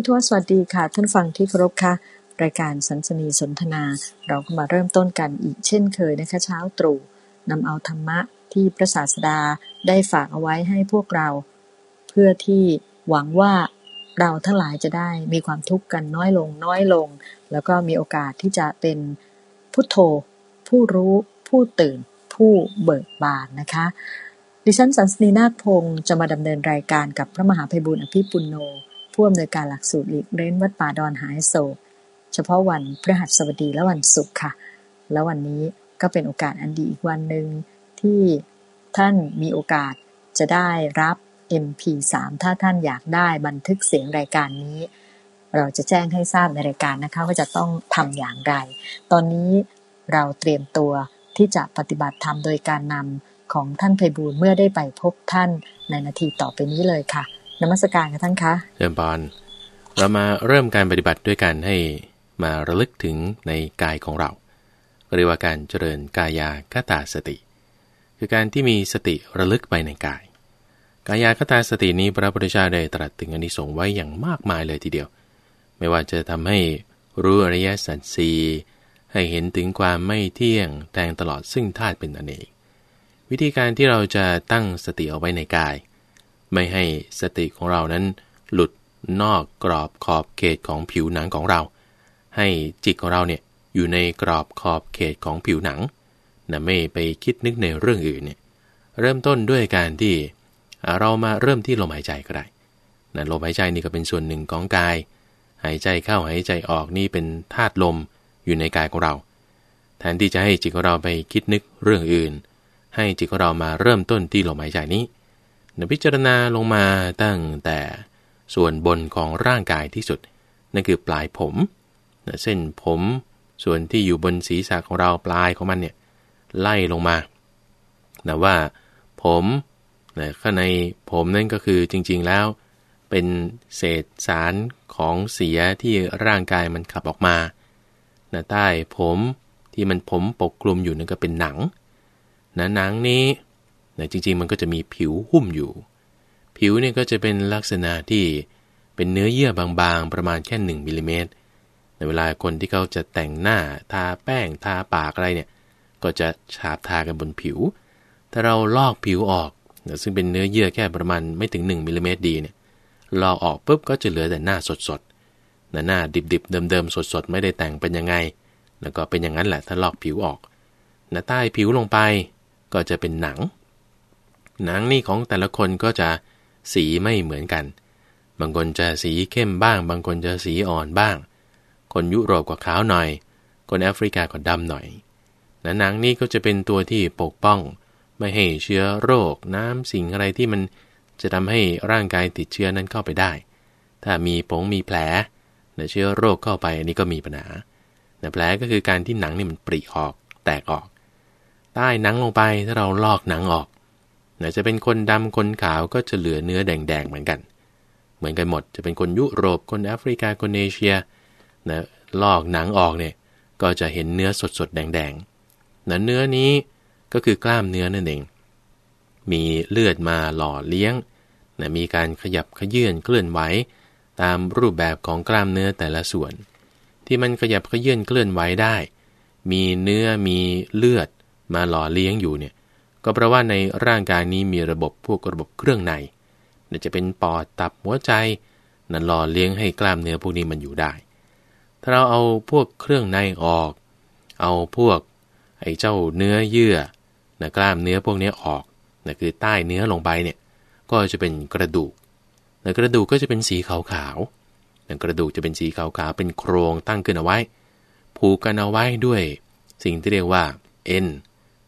ผู้ทวสวัสดีค่ะ ท่านฟังที่เคารพค่ะ รายการสันสนีสนทนา เราก็มาเริ่มต้นกันอีกเช่นเคยนะคะ เช้าตรู่นำเอาธรรมะที่พระศาสดาได้ฝากเอาไว้ให้พวกเรา เพื่อที่หวังว่าเราทั้งหลายจะได้มีความทุกข์กันน้อยลงน้อยลง แล้วก็มีโอกาสที่จะเป็นพุทโธ ผู้รู้ ผู้ตื่น ผู้เบิกบานนะคะ ดิฉันสันสนีนาคพงศ์จะมาดำเนินรายการกับพระมหาภัยบุญอภิปุณโญ ผู้อำนวยการหลักสูตรหลีกเร้นวัดป่าดอนหายโศก เฉพาะวันพฤหัสบดีและวันศุกร์ค่ะ แล้ววันนี้ก็เป็นโอกาสอันดีอีกวันหนึ่งที่ท่านมีโอกาสจะได้รับ MP3 ถ้าท่านอยากได้บันทึกเสียงรายการนี้ เราจะแจ้งให้ทราบในรายการนะคะว่าจะต้องทำอย่างไร ตอนนี้เราเตรียมตัวที่จะปฏิบัติธรรมโดยการนำของท่านไพบูลเมื่อได้ไปพบท่านในนาทีต่อไปนี้เลยค่ะ นมัสการกับท่านคะเริ่มบอลเรามาเริ่มการปฏิบัติด้วยการให้มาระลึกถึงในกายของเราเรียกว่าการเจริญกายาคตาสติ คือการที่มีสติระลึกไปในกาย กายาคตาสตินี้พระพุทธเจ้าได้ตรัสถึงอนิสงส์ไว้อย่างมากมายเลยทีเดียว ไม่ว่าจะทำให้รู้อริยสัจสีให้เห็นถึงความไม่เที่ยงแทงตลอดซึ่งธาตุเป็นอเนกวิธีการที่เราจะตั้งสติเอาไว้ในกาย ไม่ให้สติของเรานั้น หลุดนอกกรอบขอบเขตของผิวหนังของเรา ให้จิตของเราเนี่ยอยู่ในกรอบขอบเขตของผิวหนังนะไม่ไปคิดนึกในเรื่องอื่นเนี่ยเริ่มต้นด้วยการที่เรามาเริ่มที่ลมหายใจก็ได้นะลมหายใจนี่ก็เป็นส่วนหนึ่งของกาย หายใจเข้าหายใจออกนี่เป็นธาตุลมอยู่ในกายของเรา แทนที่จะให้จิตของเราไปคิดนึกเรื่องอื่น ให้จิตของเรามาเริ่มต้นที่ลมหายใจนี้ พิจารณาลงมาตั้งแต่ส่วนบนของร่างกายที่สุด นั่นคือปลายผมเส้นผมส่วนที่อยู่บนศีรษะของเราปลายของมันเนี่ยไล่ลงมานะว่าผมนะข้างในผมนั่นก็คือจริง ๆแล้ว เป็นเศษสารของเสียที่ร่างกายมันขับออกมานะใต้ผมที่มันผมปกคลุมอยู่นั่นก็เป็นหนังนะหนังนี้ นะจริงๆ มันก็จะมีผิวหุ้มอยู่ ผิวเนี่ยก็จะเป็นลักษณะที่เป็นเนื้อเยื่อบางๆ ประมาณแค่1มิลิเมตรในเวลาคนที่เขาจะแต่งหน้าทาแป้งทาปากอะไรเนี่ย ก็จะฉาบทากันบนผิว ถ้าเราลอกผิวออกซึ่งเป็นเนื้อเยื่อแค่ประมาณไม่ถึง1มิลิเมตรดีเนี่ย ลอกออกปุ๊บก็จะเหลือแต่หน้าสดๆหน้าดิบๆ เดิมๆ สดๆ ไม่ได้แต่งเป็นยังไง แล้วก็เป็นอย่างนั้นแหละถ้าลอกผิวออกน้าใต้ผิวลงไปก็จะเป็นหนัง หนังนี่ของแต่ละคนก็จะสีไม่เหมือนกัน บางคนจะสีเข้มบ้าง บางคนจะสีอ่อนบ้าง คนยุโรปกว่าขาวหน่อย คนแอฟริกาก็ดำหน่อยหนังนี่ก็จะเป็นตัวที่ปกป้อง ไม่ให้เชื้อโรค น้ำสิ่งอะไรที่มันจะทำให้ร่างกายติดเชื้อนั้นเข้าไปได้ ถ้ามีผงมีแผลเชื้อโรคเข้าไปอันนี้ก็มีปัญหาแผลก็คือการที่หนังนี่มันปริออกแตกออก ใต้หนังลงไปถ้าเราลอกหนังออก นะจะเป็นคนดำคนขาวก็จะเหลือเนื้อแดงๆเหมือนกัน เหมือนกันหมดจะเป็นคนยุโรปคนแอฟริกาคนเอเชียนะลอกหนังออกเนี่ยก็จะเห็นเนื้อสดๆแดงๆนะเนื้อนี้ก็คือกล้ามเนื้อนั่นเอง มีเลือดมาหล่อเลี้ยงนะมีการขยับขยื่นเคลื่อนไหวตามรูปแบบของกล้ามเนื้อแต่ละส่วน ที่มันขยับขยื่นเคลื่อนไหวได้ มีเนื้อมีเลือดมาหล่อเลี้ยงอยู่เนี่ย ก็เพราะว่าในร่างกายนี้มีระบบพวกระบบเครื่องในจะเป็นปอดตับหัวใจนั่นหล่อเลี้ยงให้กล้ามเนื้อพวกนี้มันอยู่ได้ ถ้าเราเอาพวกเครื่องในออก เอาพวกไอ้เจ้าเนื้อเยื่อนะกล้ามเนื้อพวกนี้ออกนะคือใต้เนื้อลงไปเนี่ยก็จะเป็นกระดูกนะกระดูกก็จะเป็นสีขาวๆนะกระดูกจะเป็นสีขาวๆเป็นโครงตั้งขึ้นเอาไว้ ผูกกันเอาไว้ด้วย สิ่งที่เรียกว่าเอ็น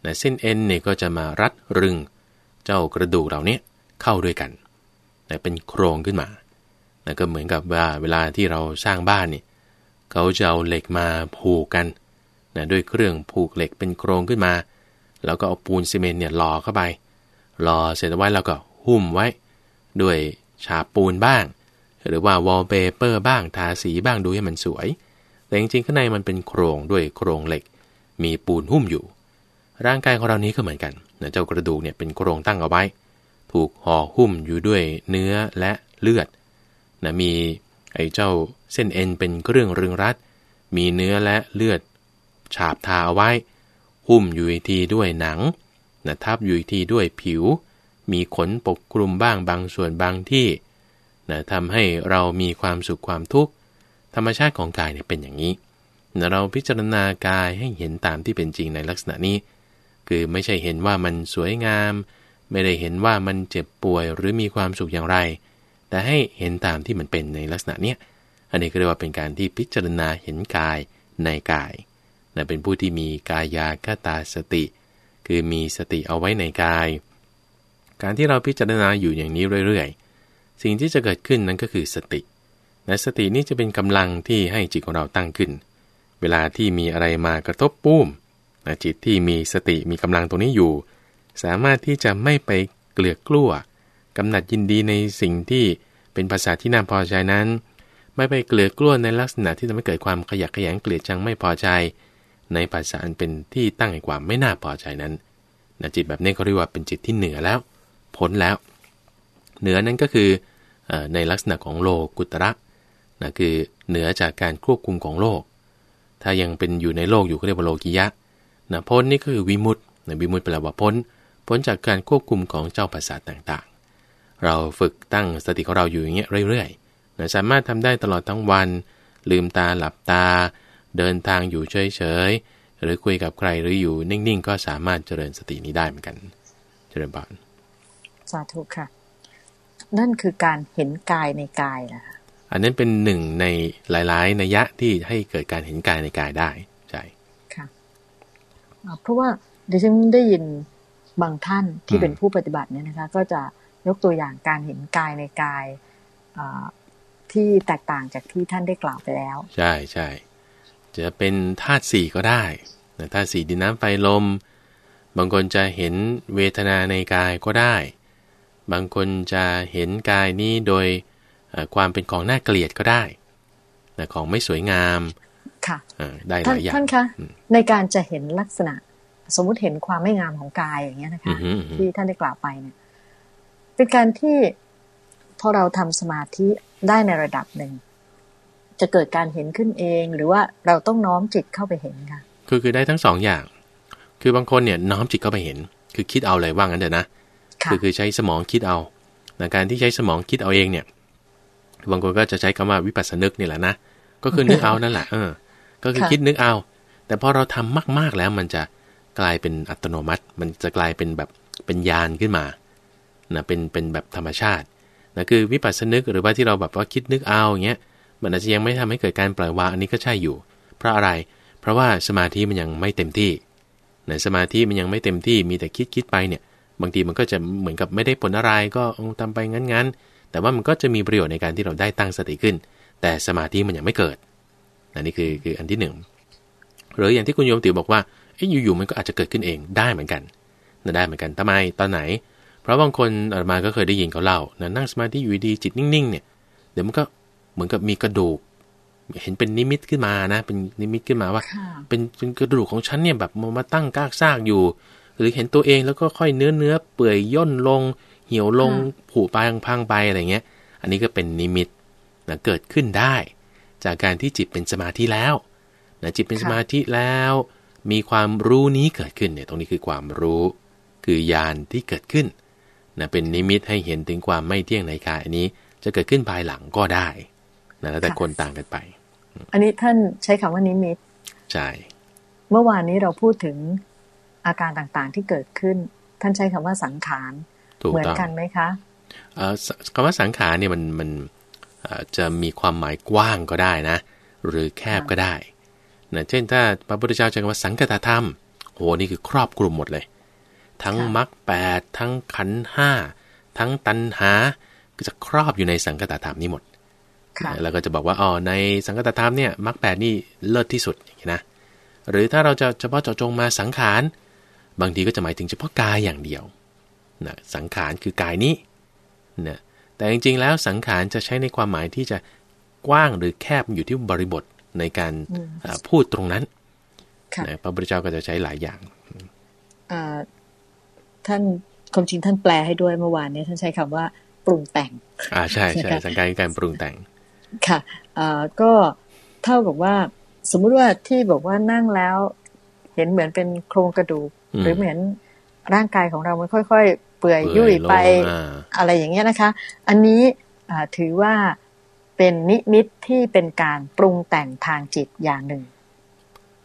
นะเส้นเอ็นเนี่ยก็จะมารัดรึง เจ้ากระดูกเราเนี้ยเข้าด้วยกันนะเป็นโครงขึ้นมานะก็เหมือนกับว่าเวลาที่เราสร้างบ้านเนี่ยเขาจะเอาเหล็กมาผูกกันนะด้วยเครื่องผูกเหล็กเป็นโครงขึ้นมา แล้วก็เอาปูนซีเมนต์เนี่ยหล่อเข้าไปหล่อเสร็จไว้แล้วก็หุ้มไว้ ด้วยฉาบปูนบ้าง หรือว่าวอลเปเปอร์บ้างทาสีบ้างดูให้มันสวย แต่จริงๆข้างในมันเป็นโครงด้วยโครงเหล็ก มีปูนหุ้มอยู่ ร่างกายของเรานี้ก็เหมือนกันเจ้ากระดูกเนี่ยเป็นโครงตั้งเอาไว้ ถูกห่อหุ้มอยู่ด้วยเนื้อและเลือดนะมีไอ้เจ้าเส้นเอ็นเป็นเครื่องรึงรัด มีเนื้อและเลือด ฉาบทาเอาไว้ หุ้มอยู่ทีด้วยหนังนะทับอยู่ทีด้วยผิว มีขนปกคลุมบ้างบางส่วนบางที่นะทำให้เรามีความสุขความทุกข์ธรรมชาติของกายเนี่ยเป็นอย่างนี้นะเราพิจารณากายให้เห็นตามที่เป็นจริงในลักษณะนี้ คือไม่ใช่เห็นว่ามันสวยงาม ไม่ได้เห็นว่ามันเจ็บป่วยหรือมีความสุขอย่างไร แต่ให้เห็นตามที่มันเป็นในลักษณะเนี้ยอันนี้ก็เรียกว่าเป็นการที่พิจารณาเห็นกายในกายนะเป็นผู้ที่มีกายาคตาสติ คือมีสติเอาไว้ในกาย การที่เราพิจารณาอยู่อย่างนี้เรื่อยๆ สิ่งที่จะเกิดขึ้นนั้นก็คือสติและสตินี้จะเป็นกำลังที่ให้จิตของเราตั้งขึ้น เวลาที่มีอะไรมากระทบปุ้ม จิตที่มีสติมีกำลังตรงนี้อยู่ สามารถที่จะไม่ไปเกลือกกลั้วกำหนัดยินดีในสิ่งที่เป็นภาษาที่น่าพอใจนั้น ไม่ไปเกลือกกลั้วในลักษณะที่ทำให้เกิดความขยักขยงเกลียดชังไม่พอใจ ในภาษาอันเป็นที่ตั้งแห่งความไม่น่าพอใจนั้นนะจิตแบบนี้เขาเรียกว่าเป็นจิตที่เหนือแล้วพ้นแล้ว เหนือนั้นก็คือในลักษณะของโลกุตระนะคือเหนือจากการควบคุมของโลก ถ้ายังเป็นอยู่ในโลกอยู่ก็เรียกว่าโลกิยะ นะพ้นนี่ก็คือวิมุตต์นะวิมุตต์แปลว่าพ้น พ้นจากการควบคุมของเจ้าภาษาต่างๆ เราฝึกตั้งสติของเราอยู่อย่างเงี้ยเรื่อยๆนะสามารถทำได้ตลอดทั้งวัน ลืมตาหลับตา เดินทางอยู่เฉยๆ หรือคุยกับใครหรืออยู่นิ่งๆ ก็สามารถเจริญสตินี้ได้เหมือนกัน เจริญบานสาธุค่ะ นั่นคือการเห็นกายในกายนะคะอันนั้นเป็นหนึ่งในหลาย ๆ นัยยะที่ให้เกิดการเห็นกายในกายได้ใช่ค่ะ เพราะว่าเดี๋ยวฉันได้ยินบางท่านที่เป็นผู้ปฏิบัติเนี่ยนะคะ ก็จะยกตัวอย่างการเห็นกายในกายที่แตกต่างจากที่ท่านได้กล่าวไปแล้ว ใช่ใช่จะเป็นธาตุสี่ก็ได้ธาตุสี่ดินน้ำไฟลม บางคนจะเห็นเวทนาในกายก็ได้ บางคนจะเห็นกายนี้โดยความเป็นของน่าเกลียดก็ได้นะของไม่สวยงาม ค่ะได้หลายอย่างท่านคะในการจะเห็นลักษณะ สมมุติเห็นความไม่งามของกายอย่างเงี้ยนะคะ ที่ท่านได้กล่าวไปเนี่ย เป็นการที่พอเราทำสมาธิได้ในระดับหนึ่งจะเกิดการเห็นขึ้นเอง หรือว่าเราต้องน้อมจิตเข้าไปเห็นค่ะคือคือได้ทั้งสองอย่าง คือบางคนเนี่ยน้อมจิตเข้าไปเห็น คือคิดเอาเลยว่างั้นเถอะนะคือคือใช้สมองคิดเอาในการที่ใช้สมองคิดเอาเองเนี่ยบางคนก็จะใช้คำว่าวิปัสสนึกนี่แหละนะก็คือนึกเอานั่นแหละเออ ก็คือคิดนึกเอา แต่พอเราทำมากๆแล้วมันจะกลายเป็นอัตโนมัติ มันจะกลายเป็นแบบเป็นญาณขึ้นมานะเป็นเป็นแบบธรรมชาตินะคือวิปัสสนึกหรือว่าที่เราแบบว่าคิดนึกเอาอย่างเงี้ยมันอาจจะยังไม่ทำให้เกิดการปล่อยวางอันนี้ก็ใช่อยู่ เพราะอะไร เพราะว่าสมาธิมันยังไม่เต็มที่นะสมาธิมันยังไม่เต็มที่มีแต่คิดคิดไปเนี่ยบางทีมันก็จะเหมือนกับไม่ได้ผลอะไรก็ทำไปงั้นๆ แต่ว่ามันก็จะมีประโยชน์ในการที่เราได้ตั้งสติขึ้น แต่สมาธิมันยังไม่เกิด อันนี้คือคืออันที่หนึ่งหรืออย่างที่คุณโยมติวบอกว่าไอ้อยู่ๆมันก็อาจจะเกิดขึ้นเองได้เหมือนกันนะได้เหมือนกันทำไมตอนไหน เพราะบางคนอามาก็เคยได้ยินเขาเล่านะนั่งสมาธิอยู่ดีจิตนิ่งๆเนี่ยเดี๋ยวมันก็เหมือนกับมีกระดูก เห็นเป็นนิมิตขึ้นมานะ เป็นนิมิตขึ้นมาว่า เป็นเป็นกระดูกของฉันเนี่ยแบบมาตั้งกากซากอยู่ หรือเห็นตัวเองแล้วก็ค่อยเนื้อเนื้อเปื่อยย่นลง เหี่ยวลงผุไปพังไปอะไรเงี้ย อันนี้ก็เป็นนิมิตนะเกิดขึ้นได้ จากการที่จิตเป็นสมาธิแล้วนะจิตเป็นสมาธิแล้ว มีความรู้นี้เกิดขึ้นเนี่ยตรงนี้คือความรู้ คือญาณที่เกิดขึ้นนะเป็นนิมิตให้เห็นถึงความไม่เที่ยงในกายอันนี้ จะเกิดขึ้นภายหลังก็ได้นะแล้วแต่คนต่างกันไป อันนี้ท่านใช้คำว่านิมิตใช่เมื่อวานนี้เราพูดถึงอาการต่างๆที่เกิดขึ้น ท่านใช้คำว่าสังขารเหมือนกันไหมคะคำว่าสังขารเนี่ยมันมัน จะมีความหมายกว้างก็ได้นะ หรือแคบก็ได้นะเช่นถ้าพระพุทธเจ้าใช้คำว่าสังกตธรรมโหนี่คือครอบคลุมหมดเลย ทั้งมรรคแปดทั้งขันห้าทั้งตัณหาก็จะครอบอยู่ในสังกตธรรมนี้หมดแล้วก็จะบอกว่าอ๋อในสังกตธรรมเนี่ยมรรคแปดนี่เลิศที่สุดอย่างนี้นะหรือถ้าเราจะเฉพาะเจาะจงมาสังขารบางทีก็จะหมายถึงเฉพาะกายอย่างเดียวนะสังขารคือกายนี้นะ แต่จริงๆแล้วสังขารจะใช้ในความหมายที่จะกว้างหรือแคบอยู่ที่บริบทในการพูดตรงนั้นนะพระพุทธเจ้าก็จะใช้หลายอย่างท่านความจริงท่านแปลให้ด้วยเมื่อวานนี้ท่านใช้คำว่าปรุงแต่ง อ่าใช่ใช่สังการการปรุงแต่ง ค่ะก็เท่ากับว่า สมมุติว่าที่บอกว่านั่งแล้ว เห็นเหมือนเป็นโครงกระดูก หรือเหมือนร่างกายของเรามันค่อย ๆ เปื่อยยุ่ยไปอะไรอย่างเงี้ยนะคะ อันนี้ถือว่าเป็นนิมิตที่เป็นการปรุงแต่งทางจิตอย่างหนึ่ง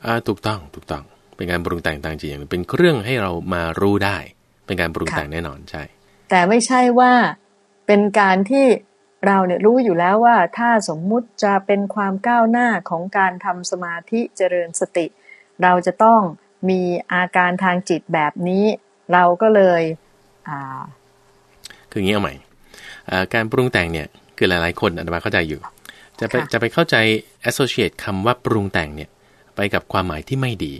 อ่าถูกต้องถูกต้อง เป็นการปรุงแต่งทางจิตอย่างเป็นเครื่องให้เรามารู้ได้ เป็นการปรุงแต่งแน่นอนใช่ แต่ไม่ใช่ว่าเป็นการที่เราเนี่ยรู้อยู่แล้วว่าถ้าสมมุติจะเป็นความก้าวหน้าของการทำสมาธิเจริญสติ เราจะต้องมีอาการทางจิตแบบนี้ เราก็เลยอ่า คืออย่างนี้เอาใหม่การปรุงแต่งเนี่ยคือหลายๆ คนอาจมาเข้าใจอยู่ จะไปจะไปเข้าใจ associate คำว่าปรุงแต่งเนี่ยไปกับความหมายที่ไม่ดี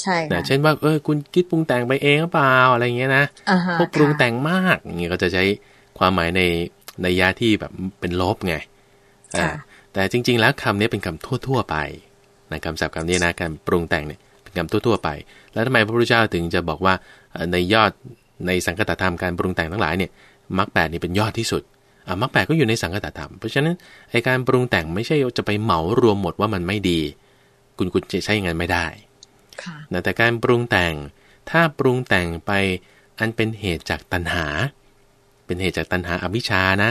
ใช่ค่ะเช่นว่าเออคุณคิดปรุงแต่งไปเองหรือเปล่าอะไรเงี้ยนะพวกปรุงแต่งมากอย่างเงี้ยก็จะใช้ความหมายในในยาที่แบบเป็นลบไงแต่จริง ๆ แล้วคำนี้เป็นคำทั่ว ๆ ไปนะคำศัพท์คำนี้นะการปรุงแต่งเนี่ยเป็นคำทั่ว ๆ ไป แล้วทำไมพระพุทธเจ้าถึงจะบอกว่าในยอด ในสังคตธรรมการปรุงแต่งทั้งหลายเนี่ยมรรคแปดนี่เป็นยอดที่สุดอ่ามรรคแปดก็อยู่ในสังคตธรรม เพราะฉะนั้นไอการปรุงแต่งไม่ใช่จะไปเหมารวมหมดว่ามันไม่ดี คุณคุณจะใช้ยังไงไม่ได้แต่การปรุงแต่งถ้าปรุงแต่งไปอันเป็นเหตุจากตัณหา เป็นเหตุจากตัณหาอวิชานะ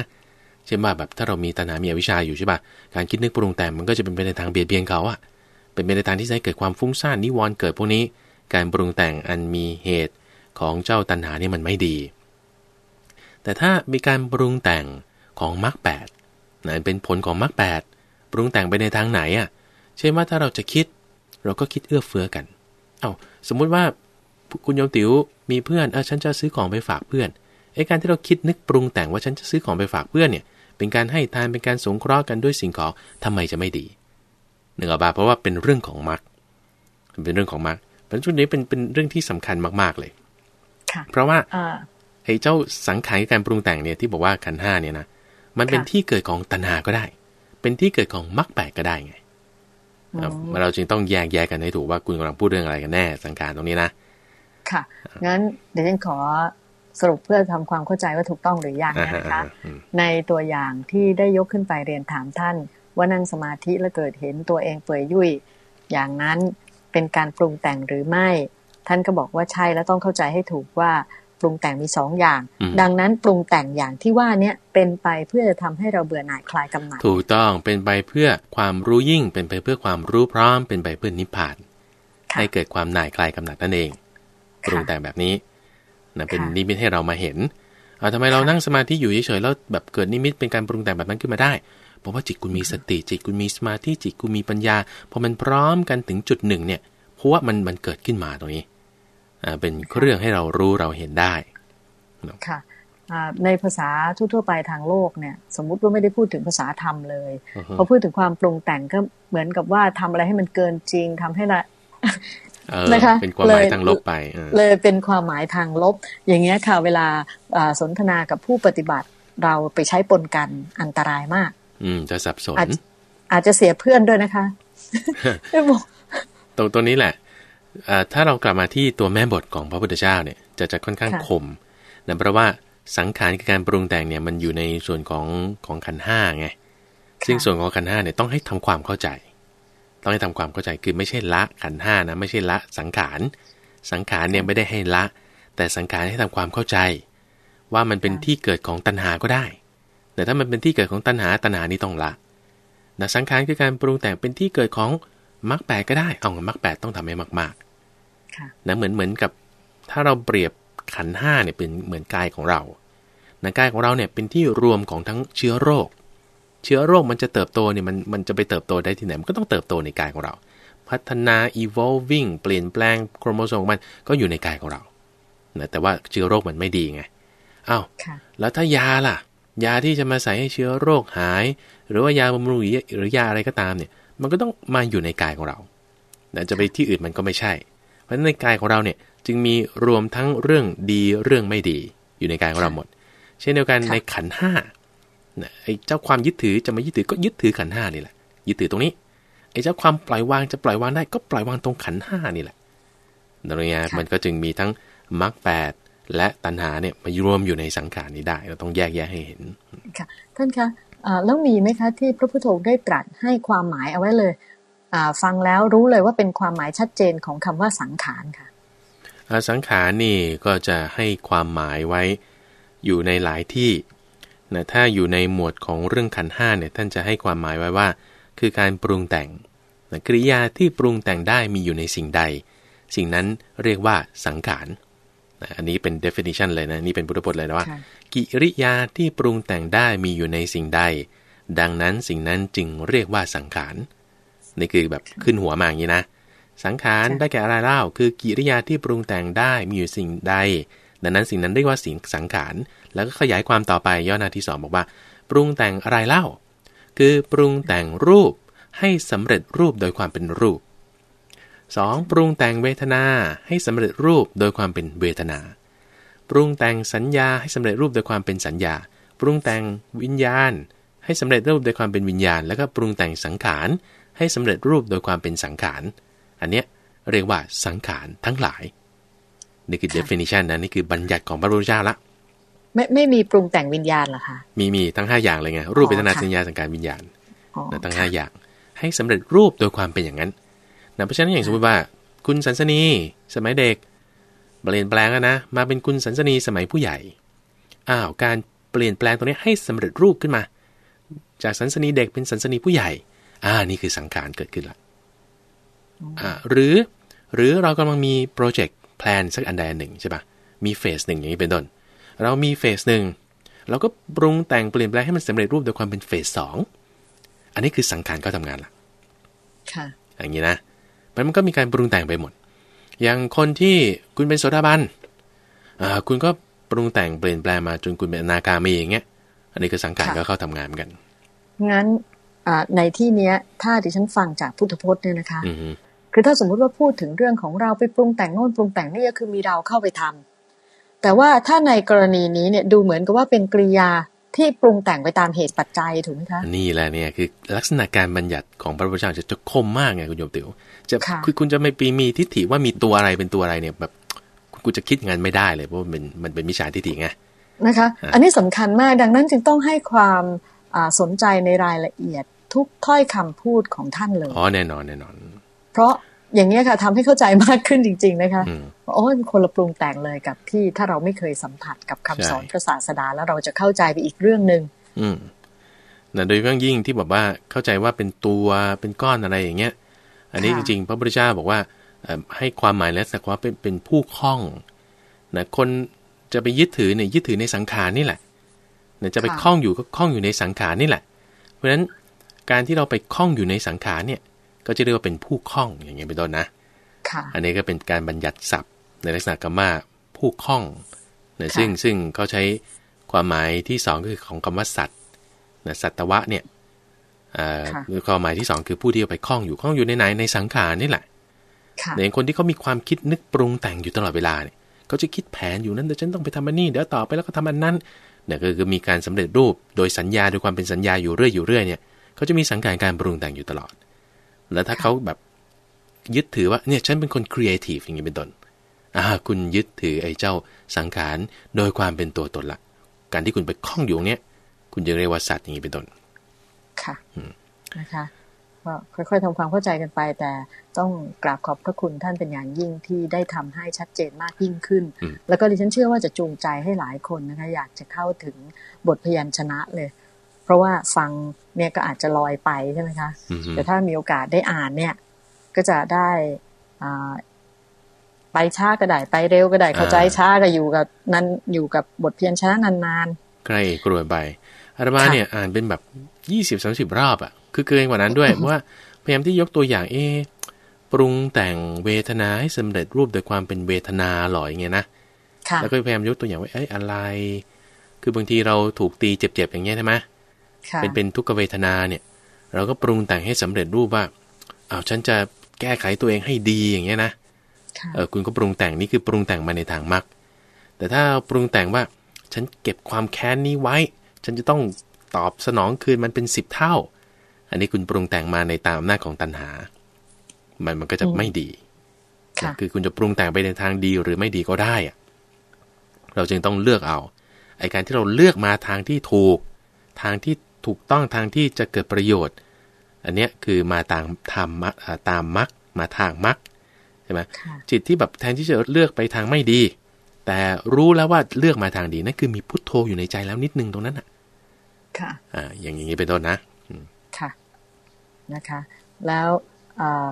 เช่นว่าแบบถ้าเรามีตัณหามีอวิชชาอยู่ใช่ปะการคิดนึกปรุงแต่งมันก็จะเป็นไปในทางเบียดเบียนเขาอะเป็นไปในทางที่จะให้เกิดความฟุ้งซ่านนิวรณ์เกิดพวกนี้ การปรุงแต่งอันมีเหตุ ของเจ้าตัณหานี่มันไม่ดี แต่ถ้ามีการปรุงแต่งของมรรคแปดนั่นเป็นผลของมรรคแปดปรุงแต่งไปในทางไหนอะเช่นว่าถ้าเราจะคิด เราก็คิดเอื้อเฟื้อกัน เอา้าสมมุติว่าคุณโยมติ๋วมีเพื่อนเออฉันจะซื้อของไปฝากเพื่อนไอ้การที่เราคิดนึกปรุงแต่งว่าฉันจะซื้อของไปฝากเพื่อนเนี่ยเป็นการให้ทานเป็นการสงเคราะห์กันด้วยสิ่งของทำไมจะไม่ดีหนึ่งอบาเพราะว่าเป็นเรื่องของมรรคเป็นเรื่องของมรรคเพราะชุดนี้เป็นเป็นเรื่องที่สำคัญมากๆเลย เพราะว่าไอ้เจ้าสังขารการปรุงแต่งเนี่ยที่บอกว่าขันห้าเนี่ยนะมันเป็นที่เกิดของตัณหาก็ได้ เป็นที่เกิดของมรรคแปดก็ได้ไงเราจึงต้องแยกแยกกันให้ถูกว่าคุณกำลังพูดเรื่องอะไรกันแน่สังขารตรงนี้นะค่ะงั้นเดี๋ยวฉันขอสรุปเพื่อทำความเข้าใจว่าถูกต้องหรือยังนะคะ ในตัวอย่างที่ได้ยกขึ้นไปเรียนถามท่าน ว่านั่งสมาธิแล้วเกิดเห็นตัวเองเปื่อยยุ่ยอย่างนั้นเป็นการปรุงแต่งหรือไม่ ท่านก็บอกว่าใช่แล้วต้องเข้าใจให้ถูกว่าปรุงแต่งมีสองอย่าง ดังนั้นปรุงแต่งอย่างที่ว่าเนี้ยเป็นไปเพื่อจะทำให้เราเบื่อหน่ายคลายกำหนัดถูกต้องเป็นไปเพื่อความรู้ยิ่ง เป็นไปเพื่อความรู้พร้อม เป็นไปเพื่อนิพพานให้เกิดความหน่ายคลายกำหนัดนั่นเอง ปรุงแต่งแบบนี้นะเป็นนิมิตให้เรามาเห็นเอาทำไมเรานั่งสมาธิอยู่เฉยๆแล้วแบบเกิดนิมิตเป็นการปรุงแต่งแบบนั้นขึ้นมาได้เพราะว่าจิตคุณมีสติจิตคุณมีสมาธิจิตคุณมีปัญญาพอมันพร้อมกันถึงจุดหนึ่งเนี่ยเพราะว่ามันมันเกิดขึ้นมาตรงนี้อ่า เป็นเรื่องให้เรารู้เราเห็นได้ค่ะในภาษาทั่วๆไปทางโลกเนี่ย สมมุติว่าไม่ได้พูดถึงภาษาธรรมเลยพอพูดถึงความปรุงแต่งก็เหมือนกับว่าทำอะไรให้มันเกินจริงทำให้ละนะคะเป็นความหมายทางลบไปเลยเป็นความหมายทางลบ อย่างเงี้ยค่ะ เวลาสนทนากับผู้ปฏิบัติเราไปใช้ปนกันอันตรายมาก อืมจะสับสนอาจจะเสียเพื่อนด้วยนะคะตรงตัวนี้แหละ ถ้าเรากลับมาที่ตัวแม่บทของพระพุทธเจ้าเนี่ยจะจะค่อนข้างคมนะเพราะว่าสังขารการปรุงแต่งเนี่ยมันอยู่ในส่วนของของขันห้าไงซึ่งส่วนของขันห้าเนี่ยต้องให้ทำความเข้าใจ ต้องให้ทำความเข้าใจคือไม่ใช่ละขันห้านะไม่ใช่ละสังขารสังขารเนี่ยไม่ได้ให้ละ แต่สังขารให้ทำความเข้าใจ ว่ามันเป็นที่เกิดของตัณหาก็ได้ แต่ถ้ามันเป็นที่เกิดของตัณหาตัณหานี้ต้องละนะสังขารคือการปรุงแต่งเป็นที่เกิดของ มรรคแปดก็ได้ เอามรรคแปดต้องทำให้มากๆนะเหมือนเหมือนกับ ถ้าเราเปรียบขันห้าเนี่ยเป็นเหมือนกายของเรานะกายของเราเนี่ยเป็นที่รวมของทั้งเชื้อโรค เชื้อโรคมันจะเติบโตเนี่ยมันมันจะไปเติบโตได้ที่ไหนมันก็ต้องเติบโตในกายของเรา พัฒนา evolving เปลี่ยนแปลงโครโมโซมของมันก็อยู่ในกายของเรานะแต่ว่าเชื้อโรคมันไม่ดีไงอ้าวแล้วถ้ายาล่ะ ยาที่จะมาใส่ให้เชื้อโรคหาย หรือว่ายาบำรุงหรือยาอะไรก็ตามเนี่ย มันก็ต้องมาอยู่ในกายของเรานะจะไปที่อื่นมันก็ไม่ใช่ เพราะฉะนั้นในกายของเราเนี่ยจึงมีรวมทั้งเรื่องดีเรื่องไม่ดี อยู่ในกายของเราหมด เช่นเดียวกันในขันห้าไอ้เจ้าความยึดถือจะมายึดถือก็ยึดถือขันห้านี่แหละ ยึดถือตรงนี้ ไอ้เจ้าความปล่อยวางจะปล่อยวางได้ก็ปล่อยวางตรงขันห้านี่แหละตรงนี้มันก็จึงมีทั้งมรรคแปดและตัณหาเนี่ยมารวมอยู่ในสังขารนี้ได้ เราต้องแยกแยะให้เห็น ค่ะ ท่านคะอ่า แล้วมีไหมคะที่พระพุทธองค์ได้ตรัสให้ความหมายเอาไว้เลยฟังแล้วรู้เลยว่าเป็นความหมายชัดเจนของคำว่าสังขารค่ะสังขารนี่ก็จะให้ความหมายไว้อยู่ในหลายที่นะถ้าอยู่ในหมวดของเรื่องขันห้าเนี่ยท่านจะให้ความหมายไว้ว่า คือการปรุงแต่งนะกริยาที่ปรุงแต่งได้มีอยู่ในสิ่งใด สิ่งนั้นเรียกว่าสังขาร อันนี้เป็น definition เลยนะ นี่เป็นพุทธพจน์เลยนะว่าค่ะกิริยาที่ปรุงแต่งได้มีอยู่ในสิ่งใด ดังนั้นสิ่งนั้นจึงเรียกว่าสังขาร นี่คือแบบขึ้นหัวมาอย่างนี้นะ สังขารค่ะได้แก่อะไรเล่า คือกิริยาที่ปรุงแต่งได้มีอยู่สิ่งใด ดังนั้นสิ่งนั้นเรียกว่าสิ่งสังขาร แล้วก็ขยายความต่อไปย่อหน้าที่สองบอกว่า ปรุงแต่งอะไรเล่า คือปรุงแต่งรูปให้สำเร็จรูปโดยความเป็นรูป 2. ปรุงแต่งเวทนาให้สำเร็จรูปโดยความเป็นเวทนา ปรุงแต่งสัญญาให้สำเร็จรูปโดยความเป็นสัญญา ปรุงแต่งวิญญาณ ให้สำเร็จรูปโดยความเป็นวิญญาณ แล้วก็ปรุงแต่งสังขารให้สำเร็จรูปโดยความเป็นสังขาร อันเนี้ยเรียกว่าสังขารทั้งหลายนี่คือค่ะ definition นะนี่คือบัญญัติของพระพุทธเจ้าละไม่ไม่มีปรุงแต่งวิญญาณเหรอคะมีมีทั้ง5อย่างเลยไงรูปอ๋อเวทนาค่ะสัญญาสังการวิญญาณอ๋อนะทั้งค่ะ5อย่างให้สำเร็จรูปโดยความเป็นอย่างนั้น นะเพราะฉะนั้นอย่างสมมติว่า คุณสันสนีสมัยเด็ก เปลี่ยนแปลงแล้วนะ มาเป็นคุณสันสนีสมัยผู้ใหญ่อ้าวการเปลี่ยนแปลงตรงนี้ให้สำเร็จรูปขึ้นมา จากศันสนีย์เด็กเป็นศันสนีย์ผู้ใหญ่อ่านี่คือสังขารเกิดขึ้นละอ่าหรือหรือเรากำลังมี project plan สักอันใดอันหนึ่งใช่ปะมี phase หนึ่งอย่างนี้เป็นต้นเรามี phase หนึ่งเราก็ปรุงแต่งเปลี่ยนแปลงให้มันสำเร็จรูปโดยความเป็น phase สองอันนี้คือสังขารเขาทำงานละค่ะอย่างนี้นะ มันมันก็มีการปรุงแต่งไปหมด อย่างคนที่คุณเป็นโสดาบันอ่าคุณก็ปรุงแต่งเปลี่ยนแปลงมาจนคุณเป็นอนาคามีอย่างเงี้ย อันนี้คือสังขารค่ะก็เข้าทำงานเหมือนกัน งั้นอ่าในที่เนี้ย ถ้าดิฉันฟังจากพุทธพจน์เนี่ยนะคะอือฮึคือถ้าสมมุติว่าพูดถึงเรื่องของเราไปปรุงแต่งโน่นปรุงแต่งนี่ก็คือมีเราเข้าไปทำแต่ว่าถ้าในกรณีนี้เนี่ยดูเหมือนกับว่าเป็นกริยา ที่ปรุงแต่งไปตามเหตุปัจจัยถูกไหมคะ นี่แหละเนี่ยคือลักษณะการบัญญัติของพระพุทธเจ้าจะจะคมมากไงคุณโยมติ๋วจะค่ะคือคุณจะไม่ปีมีทิฏฐิว่ามีตัวอะไรเป็นตัวอะไรเนี่ยแบบคุณกูจะคิดอย่างนั้นไม่ได้เลยเพราะว่ามันมันเป็นมิจฉาทิฏฐิไงนะคะอ่าอันนี้สำคัญมากดังนั้นจึงต้องให้ความอ่าสนใจในรายละเอียดทุกถ้อยคำพูดของท่านเลยอ๋อแน่นอนแน่นอน เพราะ อย่างนี้ยค่ะทำให้เข้าใจมากขึ้นจริง ๆ นะคะอืมโอ้ยคนละปรุงแต่งเลยกับที่ถ้าเราไม่เคยสัมผัสกับคำใช่สอนพระศาสดาแล้วเราจะเข้าใจไปอีกเรื่องหนึ่งอืมนะโดยเฉพาะยิ่งที่แบบว่าเข้าใจว่าเป็นตัวเป็นก้อนอะไรอย่างเงี้ย อันนี้จค่ะริงๆ พระพุทธเจ้าบอกว่าเอ่อให้ความหมายและสักว่าเป็นเป็นผู้คล้องนะคนจะไปยึดถือเนี่ยยึดถือในสังขารนี่แหละนะจะไปคล้องอยู่ก็คล้องอยู่ในสังขารนี่แหละ เพราะฉะนั้นการที่เราไปคล้องอยู่ในสังขารเนี่ย ก็จะเรียกว่าเป็นผู้คล้องอย่างเงี้ยเป็นต้นนะค่ะอันนี้ก็เป็นการบัญญัติศัพท์ ในลักษณะกรรมาผู้คล้องนะค่ะซึ่งซึ่งเขาใช้ความหมายที่สองก็คือของคำว่าสัตว์นะสัตวะเนี่ยเอ่อค่ะหรือความหมายที่สองคือผู้ที่เอาไปคล้องอยู่คล้องอยู่ในไหนในสังขารนี่แหละค่ะในคนที่เขามีความคิดนึกปรุงแต่งอยู่ตลอดเวลาเนี่ยเขาจะคิดแผนอยู่นั้นเดี๋ยวฉันต้องไปทำอันนี้เดี๋ยวต่อไปแล้วก็ทำอันนั้นเนี่ยก็คือมีการสำเร็จรูปโดยสัญญาโดยความเป็นสัญญาอยู่เรื่อยอยู่เรื่อยเนี่ยเขาจะมีสังการการปรุงแต่งอยู่ตลอด แล้วถ้าเขาแบบยึดถือว่าเนี่ยฉันเป็นคนครีเอทีฟอย่างนี้เป็นต้นอ่าคุณยึดถือไอ้เจ้าสังขารโดยความเป็นตัวตนละ การที่คุณไปคล้องอยู่ตรงเนี้ยคุณจะเรียกว่าสัตว์อย่างนี้เป็นต้น ค่ะนะคะก็ค่อยๆทำความเข้าใจกันไป แต่ต้องกราบขอบพระคุณท่านเป็นอย่างยิ่งที่ได้ทำให้ชัดเจนมากยิ่งขึ้นอืมแล้วก็ดิฉันเชื่อว่าจะจูงใจให้หลายคนนะคะ อยากจะเข้าถึงบทพยัญชนะเลย เพราะว่าฟังเนี่ยก็อาจจะลอยไปใช่ไหมคะอือฮึแต่ถ้ามีโอกาสได้อ่านเนี่ย ก็จะได้อ่าไปช้าก็ได้ไปเร็วก็ได้เข้าใจช้าก็อยู่กับนั้นอยู่กับบทเพียนชนะนานใกล้กรวยไปอาตมาค่ะเนี่ยอ่านเป็นแบบยี่สิบสามสิบรอบอะ่ะ คือเกินกว่านั้นด้วยเพราะว่าพยายามที่ยกตัวอย่างเอะปรุงแต่งเวทนาให้สำเร็จรูปโดยความเป็นเวทนาหรออย่างเงี้ยนะๆค่ะแล้วก็พยายามยกตัวอย่างว่าเอ้ยอะไร คือบางทีเราถูกตีเจ็บๆอย่างเงี้ยใช่ไหมค่ะ เป็นเป็นทุกขเวทนาเนี่ย เราก็ปรุงแต่งให้สำเร็จรูปว่าอ้าวฉันจะแก้ไขตัวเองให้ดีอย่างเงี้ยนะค่ะเออคุณก็ปรุงแต่งนี่คือปรุงแต่งมาในทางมรรคแต่ถ้าปรุงแต่งว่าฉันเก็บความแค้นนี้ไว้ ฉันจะต้องตอบสนองคืนมันเป็นสิบเท่า อันนี้คุณปรุงแต่งมาในตามอำนาจของตัณหา มันมันก็จะอืมไม่ดีค่ะคือคุณจะปรุงแต่งไปในทางดีหรือไม่ดีก็ได้อะเราจึงต้องเลือกเอาไอการที่เราเลือกมาทางที่ถูก ทางที่ ถูกต้องทางที่จะเกิดประโยชน์ อันเนี้ยคือมาตามธรรมตามมรรคมาทางมรรคใช่ไหมค่ะจิตที่แบบแทนที่จะเลือกไปทางไม่ดี แต่รู้แล้วว่าเลือกมาทางดีนั่นคือมีพุทโธอยู่ในใจแล้วนิดนึงตรงนั้นอะ ค่ะ อ่า อย่างอย่างนี้เป็นต้นนะค่ะนะคะ แล้วอ่า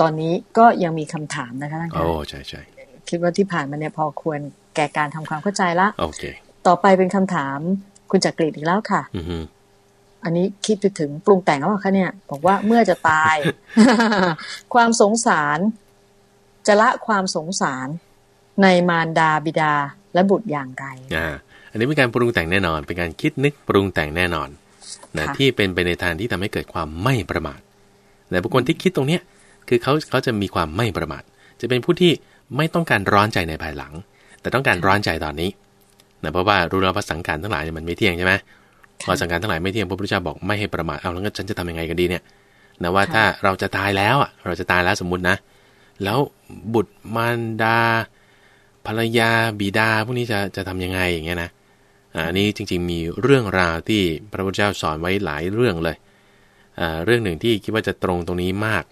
ตอนนี้ก็ยังมีคำถามนะคะท่านโอ้คะใช่ใช่คิดว่าที่ผ่านมาเนี่ยพอควรแก่การทำความเข้าใจละโอเค ต่อไปเป็นคำถามคุณจักรีดอีกแล้วค่ะ อื อฮึอันนี้คิดไปถึงปรุงแต่งแล้วเหรอคะเนี่ย บอกว่าเมื่อจะตาย ความสงสาร จะละความสงสารในมารดาบิดาและบุตรอย่างไรอ่าอันนี้เป็นการปรุงแต่งแน่นอน เป็นการคิดนึกปรุงแต่งแน่นอนนะค่ะที่เป็นไปในทางที่ทำให้เกิดความไม่ประมาทแต่บุคคลที่คิดตรงเนี้ยคือเขาเขาจะมีความไม่ประมาทจะเป็นผู้ที่ไม่ต้องการร้อนใจในภายหลัง แต่ต้องการร้อนใจตอนนี้นะเพราะว่ารู้แล้วว่าสังขารทั้งหลายเนี่ยมันไม่เที่ยงใช่ไหม พอสังขารทั้งหลายไม่เที่ยงพระพุทธเจ้าบอกไม่ให้ประมาทเอาแล้วงั้นฉันจะทำยังไงกันดีเนี่ยนะว่าค่ะถ้าเราจะตายแล้วอะเราจะตายแล้วสมมุตินะ แล้วบุตรมารดา ภรรยาบิดาพวกนี้จะจะทำยังไงอย่างเงี้ยนะอ่าอันนี้จริง ๆ มีเรื่องราวที่พระพุทธเจ้าสอนไว้หลายเรื่องเลยอ่าเรื่องหนึ่งที่คิดว่าจะตรงตรงนี้มาก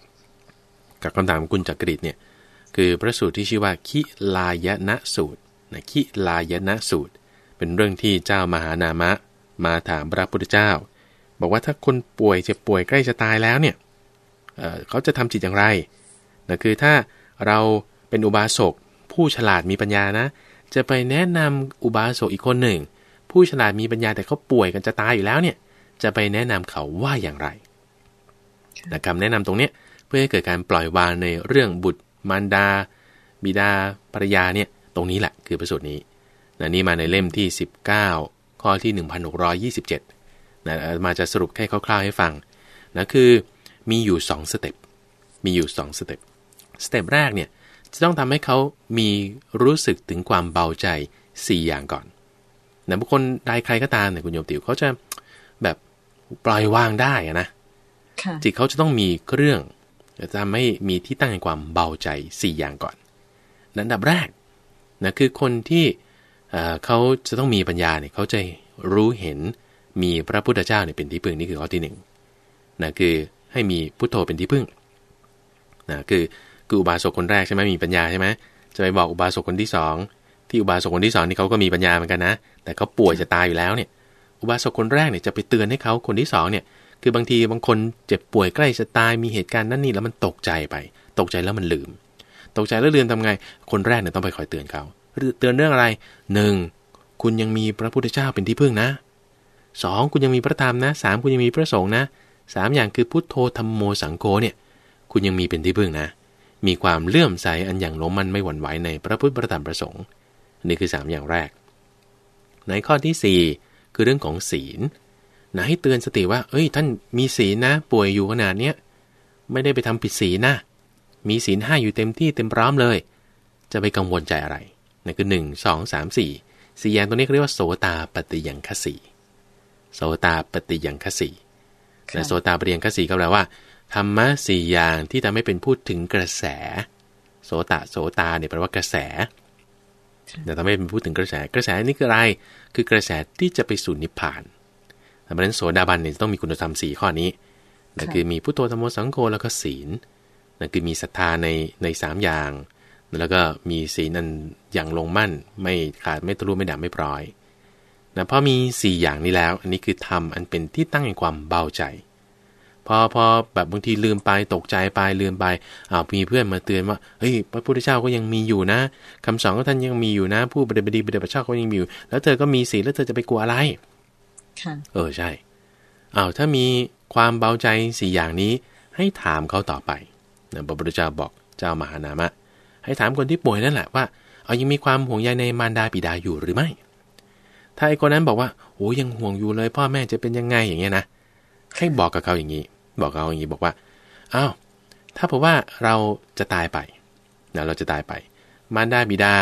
กับคำถามของคุณจักริดเนี่ยคือพระสูตรที่ชื่อว่าคิลายนะสูตรนะคิลายนะสูตร เป็นเรื่องที่เจ้ามหานามะ มาถามพระพุทธเจ้า บอกว่าถ้าคนป่วยเจ็บป่วยใกล้จะตายแล้วเนี่ยเเขาจะทำจิตอย่างไรนะคือถ้าเราเป็นอุบาสกผู้ฉลาดมีปัญญานะ จะไปแนะนำอุบาสกอีกคนหนึ่ง ผู้ฉลาดมีปัญญาแต่เขาป่วยกันจะตายอยู่แล้วเนี่ยจะไปแนะนำเขาว่าอย่างไรนะคำแนะนำตรงเนี้ยเพื่อให้เกิดการปล่อยวางในเรื่องบุตรมารดา บิดาภรรยาเนี่ยตรงนี้แหละคือประสูตรนี้นะนี่มาในเล่มที่ 19 ข้อที่ 1627นะอาตมาจะสรุปแค่คร่าวๆให้ฟังนะคือมีอยู่ 2 สเต็ป มีอยู่ 2 สเต็ป สเต็ปแรกเนี่ยจะต้องทำให้เขามีรู้สึกถึงความเบาใจ 4 อย่างก่อนนะบุคคลใดใครก็ตามเนี่ยคุณโยมติวเขาจะแบบปล่อยวางได้อะนะค่ะจิตเขาจะต้องมีเครื่องจะทำให้มีที่ตั้งแห่งความเบาใจ 4 อย่างก่อนอันดับแรกนะคือคนที่ เขาจะต้องมีปัญญาเนี่ยเขาจะรู้เห็นมีพระพุทธเจ้าเนี่ยเป็นที่พึ่งนี่คือข้อที่หนึ่งนะคือให้มีพุทโธเป็นที่พึ่งนะคือคืออุบาสกคนแรกใช่ไหมมีปัญญาใช่ไหมจะไปบอกอุบาสกคนที่สองที่อุบาสกคนที่สองนี่เขาก็มีปัญญาเหมือนกันนะ แต่เขาป่วยจะตายอยู่แล้วเนี่ย อุบาสกคนแรกเนี่ยจะไปเตือนให้เขาคนที่สองเนี่ย คือบางทีบางคนเจ็บป่วยใกล้จะตายมีเหตุการณ์นั่นนี่แล้วมันตกใจไป ตกใจแล้วมันลืม ตกใจแล้วลืมทำไง คนแรกเนี่ยต้องไปคอยเตือนเขา เตือนเรื่องอะไรหนึ่งคุณยังมีพระพุทธเจ้าเป็นที่พึ่งนะสองคุณยังมีพระธรรมนะสามคุณยังมีพระสงฆ์นะสามอย่างคือพุทโธธรรมโมสังโฆเนี่ย คุณยังมีเป็นที่พึ่งนะ มีความเลื่อมใสอันอย่างล้มมันไม่หวั่นไหวในพระพุทธพระธรรมพระสงฆ์นี่คือสามอย่างแรก ในข้อที่สี่คือเรื่องของศีลนะให้เตือนสติว่า เอ้ย ท่านมีศีลนะ ป่วยอยู่ขนาดเนี้ยไม่ได้ไปทำผิดศีลนะ มีศีลห้าอยู่เต็มที่เต็มพร้อมเลย จะไปกังวลใจอะไร นั่นคือหนึ่งสองสามสี่สี่อย่างตัวนี้เขาเรียกว่าโสตาปฏิยังคสีโสตาปฏิยังคสีค่ะนะโสตาปฏิยังคสีก็แปลว่าธรรมะสี่อย่างที่ทำให้เป็นพูดถึงกระแส โสตะโสตาเนี่ยแปลว่ากระแสแต่ทำให้เป็นพูดถึงกระแส กระแสนี่คืออะไร คือกระแสที่จะไปสู่นิพพานเพราะฉะนั้นโสดาบันเนี่ยจะต้องมีคุณธรรมสี่ข้อนี้นั่นคือมีพุทโธธรรมโมสังโฆแล้วก็ศีลนั่นคือมีศรัทธาในในสามอย่าง แล้วก็มีศีลอันอย่างลงมั่น ไม่ขาดไม่ทะลุไม่ด่างไม่ปลอยนะพอมีสี่อย่างนี้แล้ว อันนี้คือธรรมอันเป็นที่ตั้งแห่งความเบาใจ พอพอแบบบางทีลืมไปตกใจไปลืมไปอ้าวมีเพื่อนมาเตือนว่าเฮ้ยพระพุทธเจ้าก็ยังมีอยู่นะคำสอนของท่านยังมีอยู่นะ ผู้ปฏิบัติดีปฏิบัติชอบก็ยังมีอยู่ แล้วเธอก็มีศีลแล้วเธอจะไปกลัวอะไรค่ะเออใช่อ้าวถ้ามีความเบาใจสี่อย่างนี้ให้ถามเขาต่อไปนะพระพุทธเจ้าบอกเจ้ามหานามะ ให้ถามคนที่ป่วยนั่นแหละว่า เอายังมีความห่วงใยในมารดาปิดาอยู่หรือไม่ ถ้าไอ้คนนั้นบอกว่าโอ้ยังห่วงอยู่เลยพ่อแม่จะเป็นยังไงอย่างเงี้ยนะ ให้บอกกับเขาอย่างนี้ บอกเขาอย่างนี้บอกว่า อ้าว ถ้าเผื่อว่าเราจะตายไปนะเราจะตายไป มารดาบิดา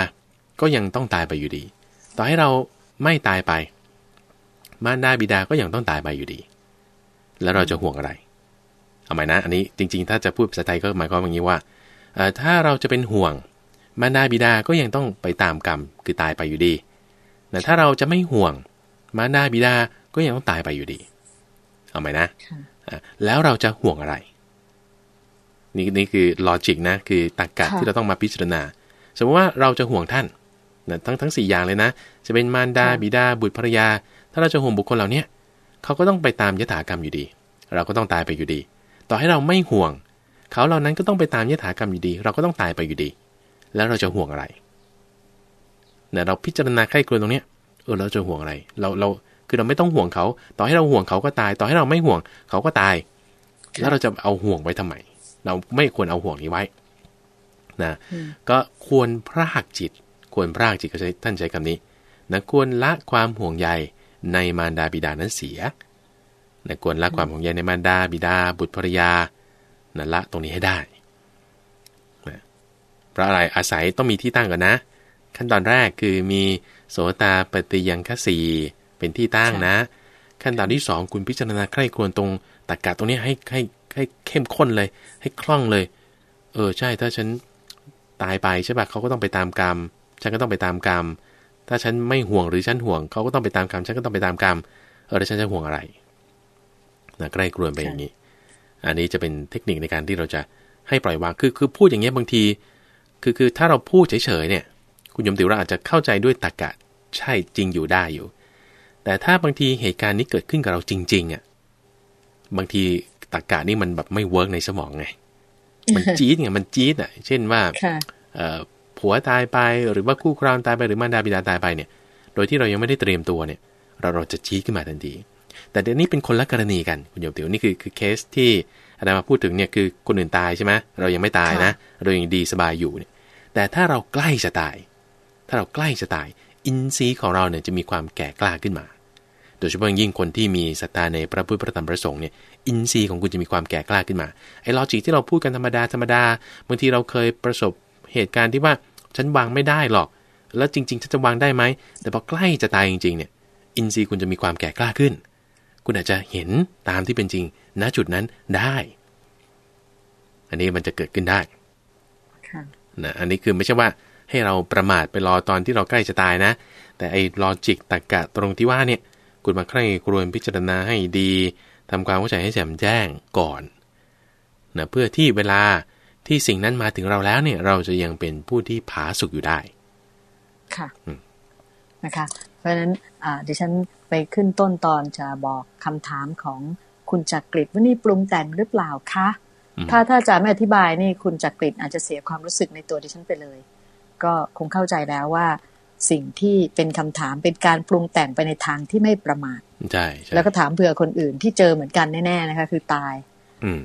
ก็ยังต้องตายไปอยู่ดี ต่อให้เราไม่ตายไป มารดาบิดาก็ยังต้องตายไปอยู่ดี แล้วเราจะห่วงอะไร เอาไหมนะ อันนี้จริง ๆ ถ้าจะพูดภาษาไทยก็หมายความอย่างนี้ว่า ถ้าเราจะเป็นห่วงมารดาบิดาก็ยังต้องไปตามกรรมคือตายไปอยู่ดีแต่ถ้าเราจะไม่ห่วงมารดาบิดาก็ยังต้องตายไปอยู่ดี เอาไหมนะค่ะอะแล้วเราจะห่วงอะไร นี่นี่คือลอจิกนะ คือตรรกะค่ะที่เราต้องมาพิจารณา สมมติว่าเราจะห่วงท่านนะทั้งทั้งสี่อย่างเลยนะ จะเป็นมารดาบิดาบุตรภรรยา ถ้าเราจะห่วงบุคคลเหล่าเนี้ยเขาก็ต้องไปตามยถากรรมอยู่ดี เราก็ต้องตายไปอยู่ดี ต่อให้เราไม่ห่วง เขาเหล่านั้นก็ต้องไปตามยถากรรมอยู่ดี เราก็ต้องตายไปอยู่ดี แล้วเราจะห่วงอะไรเนี่ยเราพิจารณาใคร่ครวญตรงเนี้ยเออเราจะห่วงอะไร เราเราคือเราไม่ต้องห่วงเขา ต่อให้เราห่วงเขาก็ตาย ต่อให้เราไม่ห่วงเขาก็ตาย แล้วเราจะเอาห่วงไว้ทำไม เราไม่ควรเอาห่วงนี้ไว้นะอืมก็ควรพรากจิต ควรพรากจิตก็ใช้ท่านใช้คำนี้นะควรละความห่วงใยในมารดาบิดานั้นเสียนะควรละความห่วงใยในมารดาบิดา บุตรภรยา นะละตรงนี้ให้ได้นะเพราะอะไรอาศัยต้องมีที่ตั้งก่อนนะ ขั้นตอนแรกคือมีโสตาปฏิยังคสีเป็นที่ตั้งนะ ขั้นตอนที่สองคุณพิจารณาใคร่ควญตรงตรรกะตรงนี้ให้ให้ให้เข้มข้นเลย ให้คล่องเลย เออใช่ถ้าฉันตายไปใช่ปะเขาก็ต้องไปตามกรรม ฉันก็ต้องไปตามกรรม ถ้าฉันไม่ห่วงหรือฉันห่วงเขาก็ต้องไปตามกรรม ฉันก็ต้องไปตามกรรม เออแล้วฉันจะห่วงอะไรนะใกล้กรวนไปอย่างนี้ อันนี้จะเป็นเทคนิคในการที่เราจะให้ปล่อยวางคือคือพูดอย่างเงี้ยบางที คือคือถ้าเราพูดเฉยๆเนี่ย คุณยมติวเราอาจจะเข้าใจด้วยตรรกะใช่จริงอยู่ได้อยู่ แต่ถ้าบางทีเหตุการณ์นี้เกิดขึ้นกับเราจริงๆอะบางทีตรรกะนี่มันแบบไม่ work ในสมองไงมันจี๊ดไงมันจี๊ดอะ เช่นว่าค่ะเอ่อผัวตายไปหรือว่าคู่ครองตายไปหรือมารดาบิดาตายไปเนี่ย โดยที่เรายังไม่ได้เตรียมตัวเนี่ย เราเราจะจี๊ดขึ้นมาทันที แต่เดี๋ยวนี้เป็นคนละกรณีกันคุณโยมติวนี่คือคือเคสที่อาจารย์มาพูดถึงเนี่ยคือคนอื่นตายใช่ไหมเรายังไม่ตายนะ เรายังดีสบายอยู่เนี่ยแต่ถ้าเราใกล้จะตาย ถ้าเราใกล้จะตาย อินทรีย์ของเราเนี่ยจะมีความแก่กล้าขึ้นมา โดยเฉพาะอย่างยิ่งคนที่มีศรัทธาในพระพุทธพระธรรมพระสงฆ์เนี่ยอินทรีย์ของคุณจะมีความแก่กล้าขึ้นมาไอ้ลอจิกที่เราพูดกันธรรมดาธรรมดาบางทีเราเคยประสบเหตุการณ์ที่ว่าฉันวางไม่ได้หรอก แล้วจริงๆฉันจะวางได้ไหมแต่พอใกล้จะตายจริงๆเนี่ยอินทรีย์คุณจะมีความแก่กล้าขึ้น คุณอาจจะเห็นตามที่เป็นจริง ณจุดนั้นได้ อันนี้มันจะเกิดขึ้นได้ค่ะนะอันนี้คือไม่ใช่ว่าให้เราประมาทไปรอตอนที่เราใกล้จะตายนะ แต่ไอ้ลอจิกตรรกะตรงที่ว่าเนี่ย คุณมาใคร่ครวญพิจารณาให้ดีทำความเข้าใจให้แจ่มแจ้งก่อนนะเพื่อที่เวลาที่สิ่งนั้นมาถึงเราแล้วเนี่ย เราจะยังเป็นผู้ที่ผาสุกอยู่ได้ ค่ะอืม นะคะ เพราะฉะนั้นอ่าดิฉันไปขึ้นต้นตอนจะบอกคำถามของคุณจักริดว่านี่ปรุงแต่งหรือเปล่าคะอืมถ้าถ้าจะไม่อธิบายนี่คุณจักริดอาจจะเสียความรู้สึกในตัวดิฉันไปเลย ก็คงเข้าใจแล้วว่าสิ่งที่เป็นคำถามเป็นการปรุงแต่งไปในทางที่ไม่ประมาทใช่ใช่แล้วก็ถามเผื่อคนอื่นที่เจอเหมือนกันแน่ๆนะคะ คือตาย อืม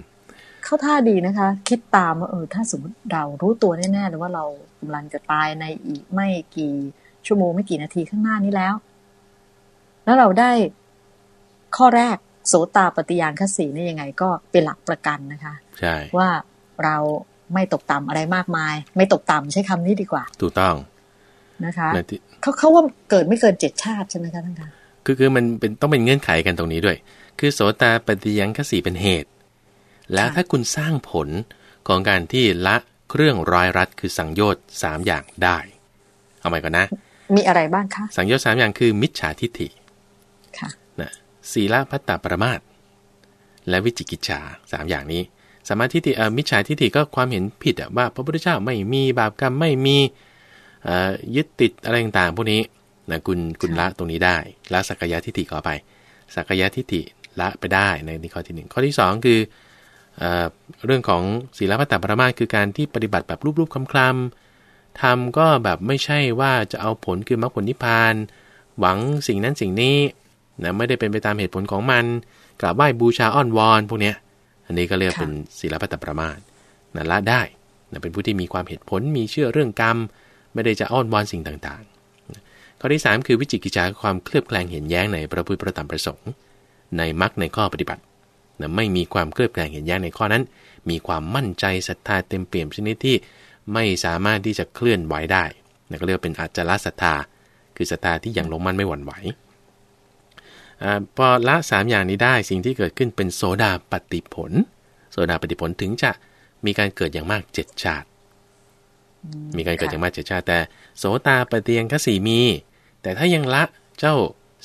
เข้าท่าดีนะคะ คิดตามว่าเออถ้าสมมติเรารู้ตัวแน่ๆเลยว่าเรากำลังจะตายในอีกไม่กี่ ชั่วโมงไม่กี่นาทีข้างหน้านี้แล้ว แล้วเราได้ข้อแรกโสตาปฏิญาณคสีนี่ยังไงก็เป็นหลักประกันนะคะใช่ว่าเราไม่ตกต่ำอะไรมากมาย ไม่ตกต่ำใช้คำนี้ดีกว่า ถูกต้องนะคะนะที่เขาเขาว่าเกิดไม่เกินเจ็ดชาติใช่ไหมคะท่านคะคือคือมันเป็นต้องเป็นเงื่อนไขกันตรงนี้ด้วย คือโสตาปฏิยังคสีเป็นเหตุ แล้วถ้าคุณสร้างผลของการที่ละเครื่องร้อยรัดคือสังโยชน์สามอย่างได้ เอาใหม่ก่อนนะ มีอะไรบ้างคะ สังโยชน์สามอย่างคือ มิจฉาทิฏฐิค่ะนะศีลพัตตปรมาตถ์และวิจิกิจฉาสามอย่างนี้สมมาทิฏฐิเอ่อมิจฉาทิฏฐิก็ความเห็นผิดอะว่าพระพุทธเจ้าไม่มีบาปกรรมไม่มีเอ่อยึดติดอะไรต่างๆพวกนี้นะคุณคุณละตรงนี้ได้ละสักกายทิฏฐิขอไป สักกายทิฏฐิละไปได้ในนี่ข้อที่หนึ่งข้อที่สองคือเออเรื่องของศีลพัตตปรมาตถ์คือการที่ปฏิบัติแบบรูปๆคลำๆ ทำก็แบบไม่ใช่ว่าจะเอาผลคือมรรคผลนิพพาน หวังสิ่งนั้นสิ่งนี้นะไม่ได้เป็นไปตามเหตุผลของมันกราบไหว้บูชาอ้อนวอนพวกเนี้ย อันนี้ก็เรียกค่ะเป็นศีลพัตตปรมาตถ์นะละได้นะเป็นผู้ที่มีความเหตุผลมีเชื่อเรื่องกรรม ไม่ได้จะอ้อนวอนสิ่งต่างๆ ข้อที่ 3 คือวิจิกิจฉาความเคลือบแคลงเห็นแย้งในพระพุทธพระธรรมประสงค์ ในมรรคในข้อปฏิบัตินะไม่มีความเคลือบแคลงเห็นแย้งในข้อนั้น มีความมั่นใจศรัทธาเต็มเปี่ยมชนิดที่ ไม่สามารถที่จะเคลื่อนไหวได้นะก็เรียกเป็นอัจฉริศรัทธา คือศรัทธาที่ยังลงมั่นไม่หวั่นไหวอพอละสามอย่างนี้ได้สิ่งที่เกิดขึ้นเป็นโสดาปฏิผลโสดาปฏิผลถึงจะมีการเกิดอย่างมากเจ็ดชาติ มีการเกิดอย่างมากเจ็ดชาติ แต่โสตาปฏิยังคสีมี แต่ถ้ายังละเจ้า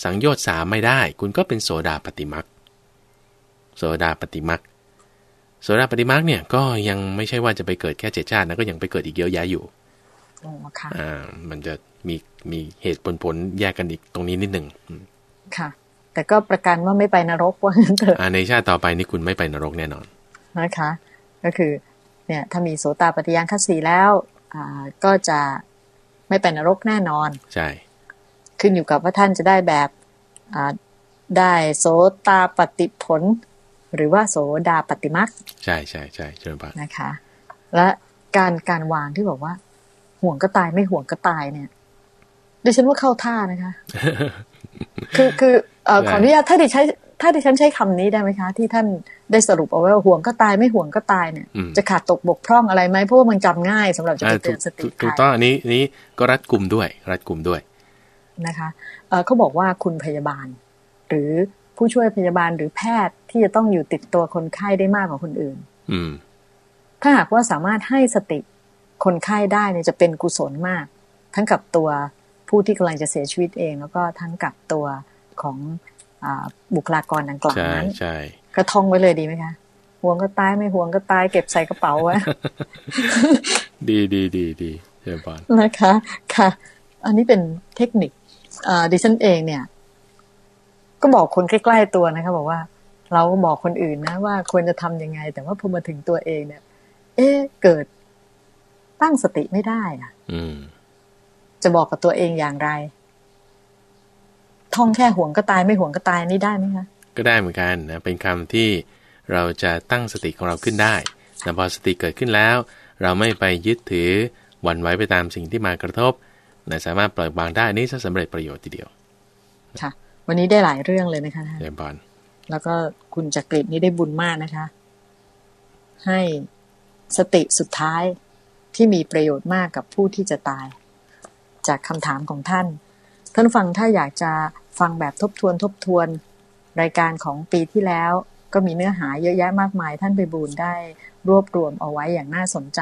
สังโยชน์สามไม่ได้ คุณก็เป็นโสดาปฏิมักโสดาปฏิมัก โสดาปฏิมักเนี่ยก็ยังไม่ใช่ว่าจะไปเกิดแค่เจ็ดชาตินะก็ยังไปเกิดอีกเยอะแยะอยู่โอ้ค่ะอ่า มันจะมีมีเหตุผลผลแยกกันอีกตรงนี้นิดหนึ่งอืมค่ะ แต่ก็ประกันว่าไม่ไปนรกว่างั้นเถอะอ่าในชาติต่อไปนี่คุณไม่ไปนรกแน่นอนนะคะ ก็คือ เนี่ย ถ้ามีโสตาปฏิยังคัสสีแล้ว อ่าก็จะไม่ไปนรกแน่นอน ใช่ ขึ้นอยู่กับว่าท่านจะได้แบบอ่าได้โสตาปฏิผล หรือว่าโสดาปฏิมักใช่ใช่ใช่เชิญปานนะคะ และการการวางที่บอกว่า ห่วงก็ตายไม่ห่วงก็ตายเนี่ยดิฉันว่าเข้าท่านะคะ คือคือเอ่อขออนุญาตถ้าดิฉันถ้าดิฉันใช้คำนี้ได้ไหมคะ ที่ท่านได้สรุปเอาไว้ว่าห่วงก็ตายไม่ห่วงก็ตายเนี่ยอืมจะขาดตกบกพร่องอะไรไหมเพราะว่ามันจำง่ายสำหรับจะอ่าไปถูเตืกอนสติถูกใคถูรกต้องอันนี้อันนี้ก็รัดกลุ่มด้วย รัดกลุ่มด้วยนะคะเอ่อเขาบอกว่าคุณพยาบาล หรือผู้ช่วยพยาบาลหรือแพทย์ ที่จะต้องอยู่ติดตัวคนไข้ได้มากกว่าคนอื่น อืม ถ้าหากว่าสามารถให้สติคนไข้ได้เนี่ยจะเป็นกุศลมาก ทั้งกับตัวผู้ที่กำลังจะเสียชีวิตเอง แล้วก็ทั้งกับตัวของอาบุคลากรดังกล่าวใช่นั้นใช่กระท่องไว้เลยดีไหมคะห่วงก็ตายไม่ห่วงก็ตายเก็บใส่กระเป๋าไว้ดีดีดีดีเชิญปานนะคะ ค่ะ อันนี้เป็นเทคนิคอ่าดิฉันเองเนี่ย ก็บอกคนใกล้ ๆตัวนะคะ บอกว่า เราก็บอกคนอื่นนะ ว่าควรจะทำยังไง แต่ว่าพอมาถึงตัวเองเนี่ย เอ๊ะเกิดตั้งสติไม่ได้อะอืมจะบอกกับตัวเองอย่างไร ท่องแค่ห่วงก็ตายไม่ห่วงก็ตายนี่ได้ไหมคะก็ได้เหมือนกันนะเป็นคำที่เราจะตั้งสติของเราขึ้นได้แต่พอสติเกิดขึ้นแล้ว เราไม่ไปยึดถือหวั่นไหวไปตามสิ่งที่มากระทบนะสามารถปล่อยวางได้อันนี่จะสำเร็จประโยชน์ทีเดียว ค่ะ วันนี้ได้หลายเรื่องเลยนะคะท่านเชิญปาน แล้วก็คุณจักริดนี่ได้บุญมากนะคะ ให้สติสุดท้ายที่มีประโยชน์มากกับผู้ที่จะตาย จากคำถามของท่าน ท่านฟังถ้าอยากจะฟังแบบทบทวนทบทวน รายการของปีที่แล้ว ก็มีเนื้อหาเยอะแยะมากมาย ท่านไปบูลย์ได้รวบรวมเอาไว้อย่างน่าสนใจ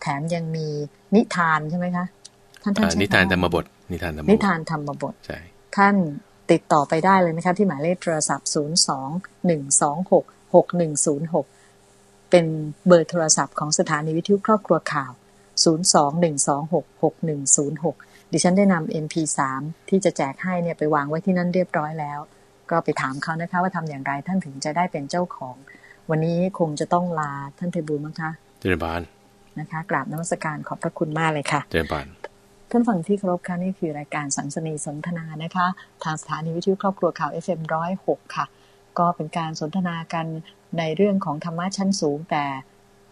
แถมยังมีนิทานใช่ไหมคะท่านท่านอ่าใช้นิทานคำว่ธรรมบท นิทานธรรมบทนิทานธรรมบทใช่ท่าน ติดต่อไปได้เลยนะคะที่หมายเลขโทรศัพท์ 0 2 1 2 6 6 1 0 6 เป็นเบอร์โทรศัพท์ของสถานีวิทยุครอบครัวข่าว 0 2 1 2 6 6 1 0 6 ดิฉันได้นำ MP3 ที่จะแจกให้เนี่ยไปวางไว้ที่นั่นเรียบร้อยแล้ว ก็ไปถามเขานะคะว่าทำอย่างไรท่านถึงจะได้เป็นเจ้าของ วันนี้คงจะต้องลาท่านเทบูลมั้งคะเจริญปานนะคะกราบนมัสการขอบพระคุณมากเลยค่ะเจริญปาน ท่านฟังที่เคารพค่ะนี่คือรายการสันสนีสนทนานะคะ ทางสถานีวิทยุครอบครัวข่าว FM106 ค่ะ ก็เป็นการสนทนากันในเรื่องของธรรมะชั้นสูง แต่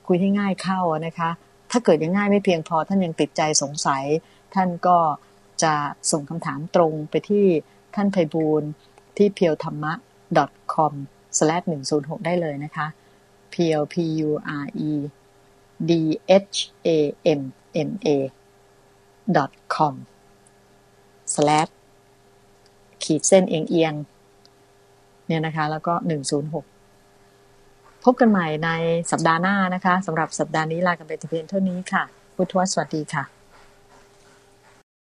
คุยให้ง่ายเข้านะคะ ถ้าเกิดยังง่ายไม่เพียงพอท่านยังติดใจสงสัย ท่านก็จะส่งคำถามตรงไปที่ท่านไพบูลย์ที่ p e e l t h a m m a com slash 106ได้เลยนะคะ p l p u r e d h a m m a com slash ขีดเส้นเอียงเอียงๆเนี่ยนะคะ แล้วก็ 106 พบกันใหม่ในสัปดาห์หน้านะคะสำหรับสัปดาห์นี้ลากันไปแต่เพียงเท่านี้ค่ะ พุทธวสวัสดีค่ะ